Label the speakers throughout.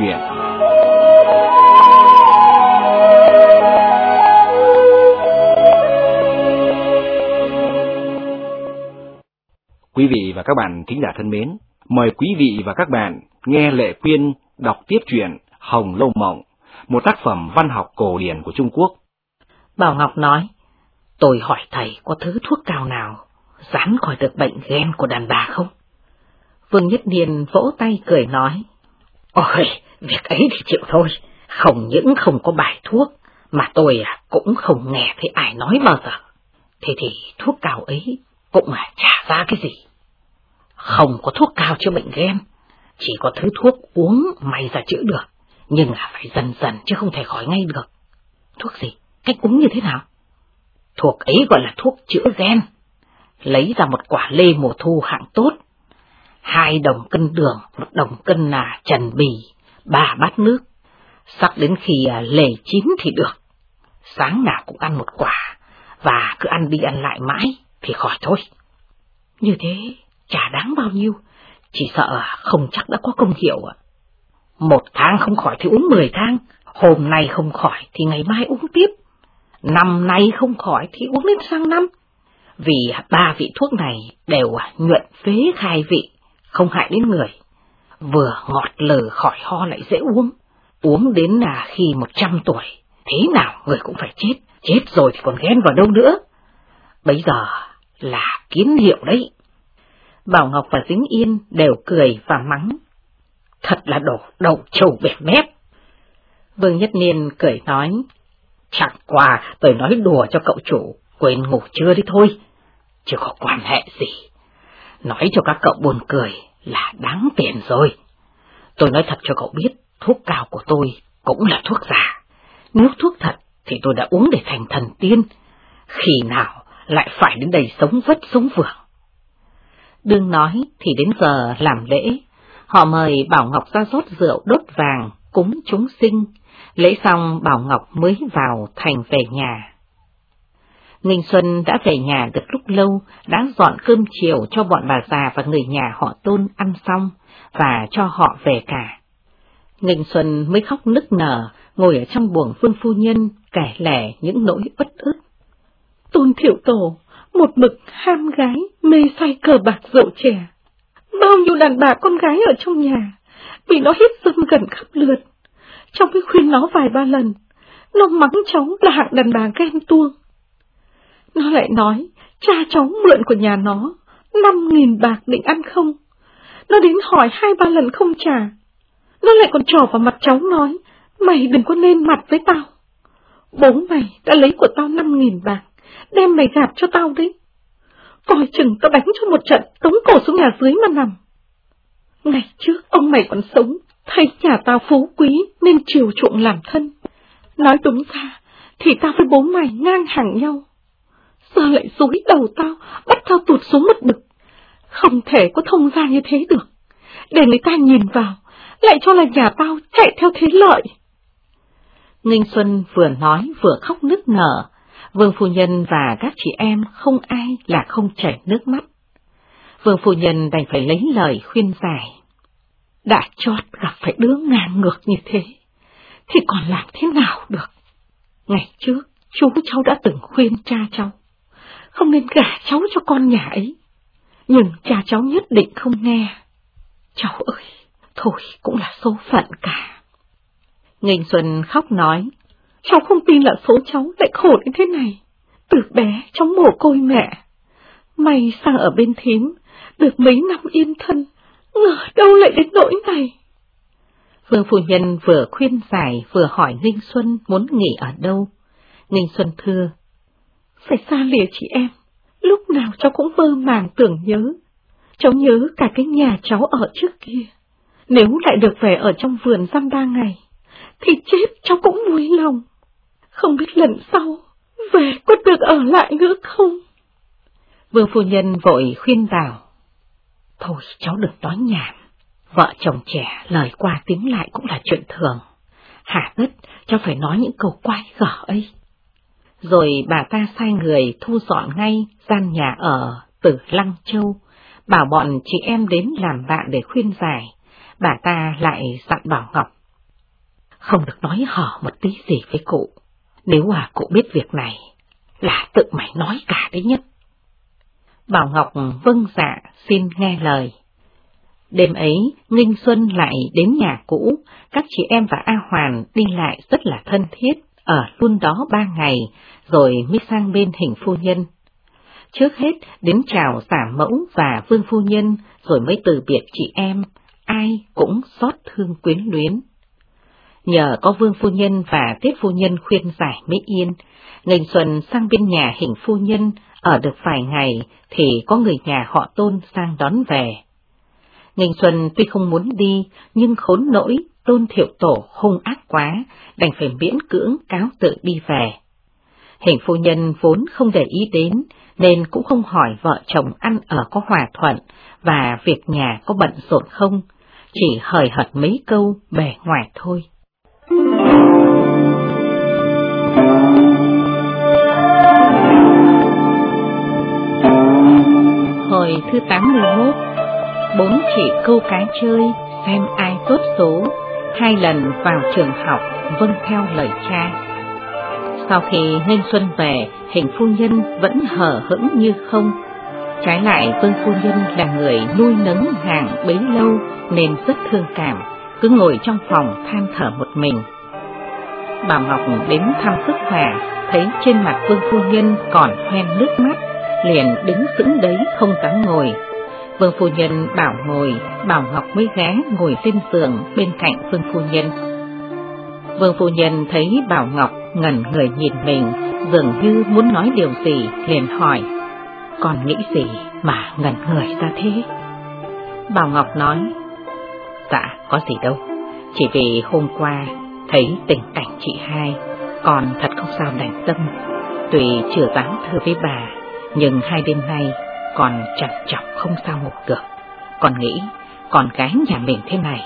Speaker 1: chuyện Quý vị và các bạn kính giả thân mến, mời quý vị và các bạn nghe Lệ Quyên đọc tiếp truyện Hồng Lâu Mộng, một tác phẩm văn học cổ điển của Trung Quốc.
Speaker 2: Bảo Ngọc nói, tôi hỏi thầy có thứ thuốc cao nào dán khỏi được bệnh ghen của đàn bà không? Vương Nhất Niên vỗ tay cười nói, Ôi, việc ấy thì chịu thôi, không những không có bài thuốc, mà tôi à, cũng không nghe thấy ai nói bao giờ. Thế thì thuốc cao ấy cũng là trả ra cái gì? Không có thuốc cao chữa bệnh ghen, chỉ có thứ thuốc uống may ra chữa được, nhưng là phải dần dần chứ không thể khỏi ngay được. Thuốc gì? Cách uống như thế nào? Thuốc ấy gọi là thuốc chữa ghen. Lấy ra một quả lê mùa thu hạng tốt, hai đồng cân đường, một đồng cân là trần bì, ba bát nước. Sắc đến khi à, lề chín thì được. Sáng nào cũng ăn một quả, và cứ ăn đi ăn lại mãi thì khỏi thôi. Như thế, chả đáng bao nhiêu, chỉ sợ không chắc đã có công hiệu ạ. Một tháng không khỏi thì uống mười tháng, hôm nay không khỏi thì ngày mai uống tiếp, năm nay không khỏi thì uống đến sang năm. Vì ba vị thuốc này đều à, nhuận phế khai vị, không hại đến người. Vừa ngọt lờ khỏi ho lại dễ uống, uống đến là khi một trăm tuổi, thế nào người cũng phải chết, chết rồi thì còn ghen vào đâu nữa. Bây giờ là kiến hiệu đấy. Bảo Ngọc và Dính Yên đều cười và mắng. Thật là đổ đầu trầu bẹp mép. Vương Nhất Niên cười nói, chẳng qua tôi nói đùa cho cậu chủ, quên ngủ trưa đi thôi, chứ có quan hệ gì. Nói cho các cậu buồn cười là đáng tiền rồi. Tôi nói thật cho cậu biết, thuốc cao của tôi cũng là thuốc giả. Nếu thuốc thật thì tôi đã uống để thành thần tiên, khi nào lại phải đến đây sống vất sống vượng. Đương nói thì đến giờ làm lễ, họ mời Bảo Ngọc ra rót rượu đốt vàng, cúng chúng sinh, lễ xong Bảo Ngọc mới vào thành về nhà. Ninh Xuân đã về nhà được lúc lâu, đã dọn cơm chiều cho bọn bà già và người nhà họ tôn ăn xong, và cho họ về cả. Ninh Xuân mới khóc nức nở, ngồi ở trong buồng phương phu nhân, kể lẻ những nỗi bất ức. Tôn thiệu tổ, một mực ham gái, mê say cờ bạc rượu trẻ. Bao nhiêu đàn bà con gái ở trong nhà, bị nó hít dâm gần khắp lượt. Trong cái khuyên nó vài ba lần, nó mắng cháu là hạng đàn bà ghen tuông. Nó lại nói, cha cháu mượn của nhà nó, năm nghìn bạc định ăn không? Nó đến hỏi hai ba lần không trả. Nó lại còn trỏ vào mặt cháu nói, mày đừng có nên mặt với tao. Bố mày đã lấy của tao năm nghìn bạc, đem mày gạt cho tao đấy. Coi chừng tao đánh cho một trận, tống cổ xuống nhà dưới mà nằm. Ngày trước ông mày còn sống, thấy nhà tao phú quý nên chiều chuộng làm thân. Nói đúng ra, thì tao với bố mày ngang hàng nhau giờ lại dối đầu tao, bắt tao tụt xuống một bực. Không thể có thông ra như thế được, để người ta nhìn vào, lại cho là nhà tao chạy theo thế lợi. Ninh Xuân vừa nói vừa khóc nức nở, Vương Phu Nhân và các chị em không ai là không chảy nước mắt. Vương Phu Nhân đành phải lấy lời khuyên giải. Đã chót gặp phải đứa ngang ngược như thế, thì còn làm thế nào được? Ngày trước, chú cháu đã từng khuyên cha cháu không nên gả cháu cho con nhà ấy. Nhưng cha cháu nhất định không nghe. Cháu ơi, thôi cũng là số phận cả. Nghênh Xuân khóc nói, cháu không tin là số cháu lại khổ đến thế này. Từ bé cháu mồ côi mẹ. May sang ở bên thím, được mấy năm yên thân, ngờ đâu lại đến nỗi này. Vương Phu Nhân vừa khuyên giải vừa hỏi Nghinh Xuân muốn nghỉ ở đâu. Nghinh Xuân thưa, phải xa lìa chị em, lúc nào cháu cũng mơ màng tưởng nhớ. Cháu nhớ cả cái nhà cháu ở trước kia. Nếu lại được về ở trong vườn dăm ba ngày, thì chết cháu cũng vui lòng. Không biết lần sau, về có được ở lại nữa không? Vương phu nhân vội khuyên bảo. Thôi cháu đừng nói nhảm, vợ chồng trẻ lời qua tiếng lại cũng là chuyện thường. Hà tất cháu phải nói những câu quái gở ấy. Rồi bà ta sai người thu dọn ngay gian nhà ở từ Lăng Châu, bảo bọn chị em đến làm bạn để khuyên giải. Bà ta lại dặn Bảo Ngọc. không được nói hở một tí gì với cụ. Nếu à cụ biết việc này, là tự mày nói cả đấy nhất. Bảo Ngọc vâng dạ xin nghe lời. Đêm ấy, Nghinh Xuân lại đến nhà cũ, các chị em và A Hoàn đi lại rất là thân thiết, ở luôn đó ba ngày, rồi mới sang bên hình phu nhân. Trước hết đến chào giả mẫu và vương phu nhân, rồi mới từ biệt chị em, ai cũng xót thương quyến luyến. Nhờ có vương phu nhân và tiết phu nhân khuyên giải mới yên, Ngành Xuân sang bên nhà hình phu nhân, ở được vài ngày thì có người nhà họ tôn sang đón về. Ngành Xuân tuy không muốn đi, nhưng khốn nỗi tôn thiệu tổ hung ác quá, đành phải miễn cưỡng cáo tự đi về. Hình phu nhân vốn không để ý đến, nên cũng không hỏi vợ chồng ăn ở có hòa thuận và việc nhà có bận rộn không, chỉ hời hợt mấy câu bề ngoài thôi. Hồi thứ 81, bốn chị câu cá chơi, xem ai tốt số, hai lần vào trường học, vâng theo lời cha. Sau khi Nghênh Xuân về, hình phu nhân vẫn hở hững như không. Trái lại Vương Phu Nhân là người nuôi nấng hàng bấy lâu nên rất thương cảm, cứ ngồi trong phòng than thở một mình. bà Ngọc đến thăm sức khỏe, thấy trên mặt Vương Phu Nhân còn hoen nước mắt, liền đứng sững đấy không dám ngồi. Vương Phu Nhân bảo ngồi, Bảo Ngọc mới ghé ngồi lên giường bên cạnh Vương Phu Nhân. Vương Phu Nhân thấy Bảo Ngọc ngẩn người nhìn mình, dường như muốn nói điều gì, liền hỏi, còn nghĩ gì mà ngẩn người ra thế? Bảo Ngọc nói, dạ, có gì đâu, chỉ vì hôm qua thấy tình cảnh chị hai, còn thật không sao đành tâm, tuy chưa dám thưa với bà, nhưng hai đêm nay còn chặt chọc không sao ngủ được, còn nghĩ con gái nhà mình thế này,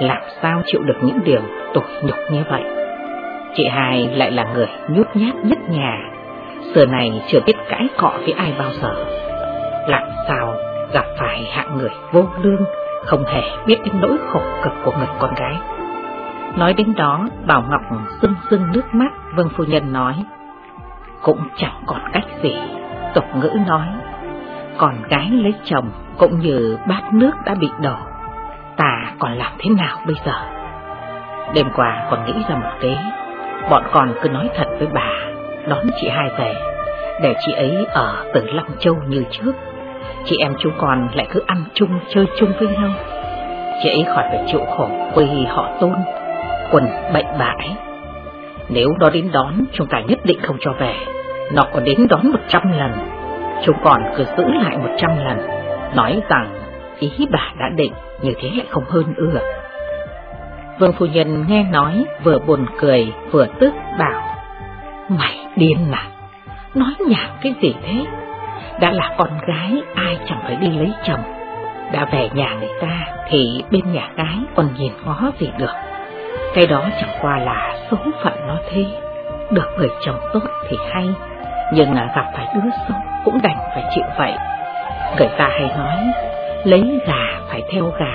Speaker 2: làm sao chịu được những điều tủi nhục như vậy. Chị hai lại là người nhút nhát nhất nhà, xưa này chưa biết cãi cọ với ai bao giờ. Làm sao gặp phải hạng người vô lương, không hề biết đến nỗi khổ cực của người con gái. Nói đến đó, Bảo Ngọc sưng sưng nước mắt, Vương Phu Nhân nói, cũng chẳng còn cách gì, tục ngữ nói, còn gái lấy chồng cũng như bát nước đã bị đổ, ta còn làm thế nào bây giờ? Đêm qua còn nghĩ ra một kế, bọn con cứ nói thật với bà, đón chị hai về, để chị ấy ở từ Long Châu như trước. Chị em chúng con lại cứ ăn chung, chơi chung với nhau. Chị ấy khỏi phải chịu khổ quê họ tôn, quần bệnh bãi. Nếu nó đến đón, chúng ta nhất định không cho về. Nó còn đến đón một trăm lần, chúng còn cứ giữ lại một trăm lần, nói rằng ý bà đã định, như thế lại không hơn ưa. Vương Phu Nhân nghe nói vừa buồn cười vừa tức bảo Mày điên mà, nói nhảm cái gì thế? Đã là con gái ai chẳng phải đi lấy chồng Đã về nhà người ta thì bên nhà gái còn nhìn ngó gì được Cái đó chẳng qua là số phận nó thế Được người chồng tốt thì hay Nhưng là gặp phải đứa xấu cũng đành phải chịu vậy. Người ta hay nói, Lấy gà phải theo gà,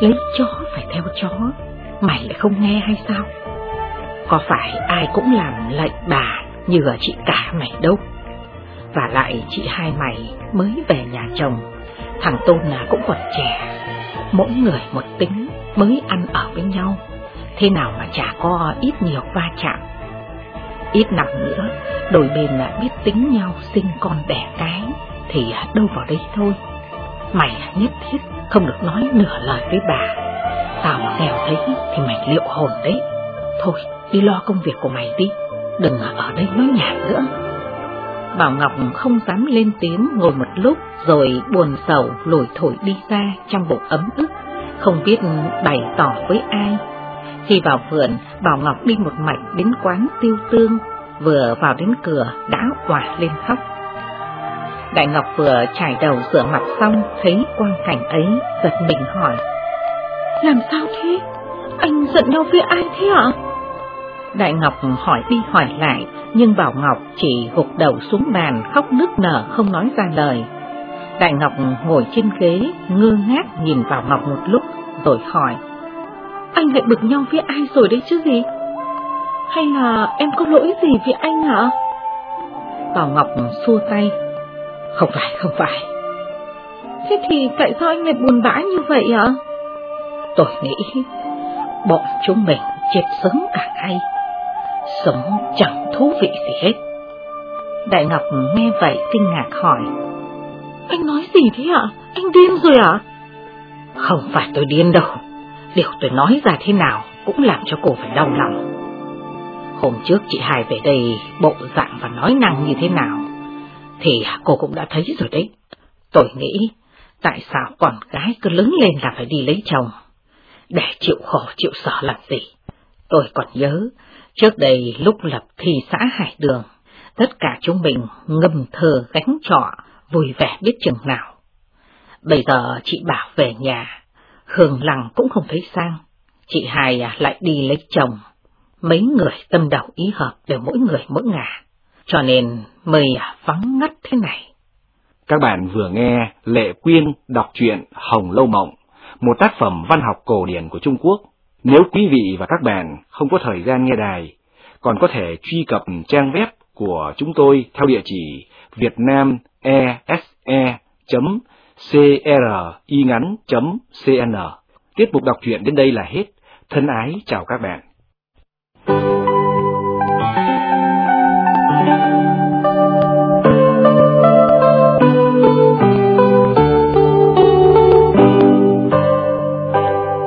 Speaker 2: Lấy chó phải theo chó. Mày lại không nghe hay sao? Có phải ai cũng làm lệnh bà Như ở chị cả mày đâu? Và lại chị hai mày mới về nhà chồng, Thằng Tôn là cũng còn trẻ. Mỗi người một tính, Mới ăn ở với nhau. Thế nào mà chả có ít nhiều va chạm. Ít năm nữa, Đôi bên là biết tính nhau sinh con đẻ cái, Thì đâu vào đây thôi. Mày nhất thiết không được nói nửa lời với bà. Tao mà nghèo thấy thì mày liệu hồn đấy. Thôi, đi lo công việc của mày đi, Đừng ở đây nói nhảm nữa. Bảo Ngọc không dám lên tiếng, ngồi một lúc Rồi buồn sầu lủi thổi đi ra trong bụng ấm ức, Không biết bày tỏ với ai. Khi vào vườn Bảo Ngọc đi một mạch đến quán tiêu tương Vừa vào đến cửa đã quả lên khóc Đại Ngọc vừa trải đầu rửa mặt xong thấy quang cảnh ấy, giật mình hỏi. Làm sao thế? Anh giận nhau với ai thế ạ? Đại Ngọc hỏi đi hỏi lại, nhưng Bảo Ngọc chỉ gục đầu xuống bàn khóc nức nở không nói ra lời. Đại Ngọc ngồi trên ghế, ngơ ngác nhìn vào Ngọc một lúc, rồi hỏi. Anh lại bực nhau với ai rồi đấy chứ gì? Hay là em có lỗi gì với anh hả? Bảo Ngọc xua tay. Không phải, không phải. Thế thì tại sao anh lại buồn bã như vậy ạ? Tôi nghĩ bọn chúng mình chết sớm cả ngày, sống chẳng thú vị gì hết. Đại Ngọc nghe vậy kinh ngạc hỏi. Anh nói gì thế ạ? Anh điên rồi ạ? Không phải tôi điên đâu. Điều tôi nói ra thế nào cũng làm cho cô phải đau lòng. Hôm trước chị Hải về đây bộ dạng và nói năng như thế nào, thì cô cũng đã thấy rồi đấy. Tôi nghĩ, tại sao con gái cứ lớn lên là phải đi lấy chồng, để chịu khổ chịu sở làm gì. Tôi còn nhớ, trước đây lúc lập thi xã Hải Đường, tất cả chúng mình ngâm thơ gánh trọ, vui vẻ biết chừng nào. Bây giờ chị bảo về nhà, Hương Lăng cũng không thấy sang, chị Hai à, lại đi lấy chồng. Mấy người tâm đầu ý hợp đều mỗi người mỗi ngả, cho nên mây à, vắng ngắt thế này.
Speaker 1: Các bạn vừa nghe Lệ Quyên đọc truyện Hồng Lâu Mộng, một tác phẩm văn học cổ điển của Trung Quốc. Nếu quý vị và các bạn không có thời gian nghe đài, còn có thể truy cập trang web của chúng tôi theo địa chỉ vietnamese.com vietnamese.cringắn.cn. Tiết mục đọc truyện đến đây là hết. Thân ái chào các bạn.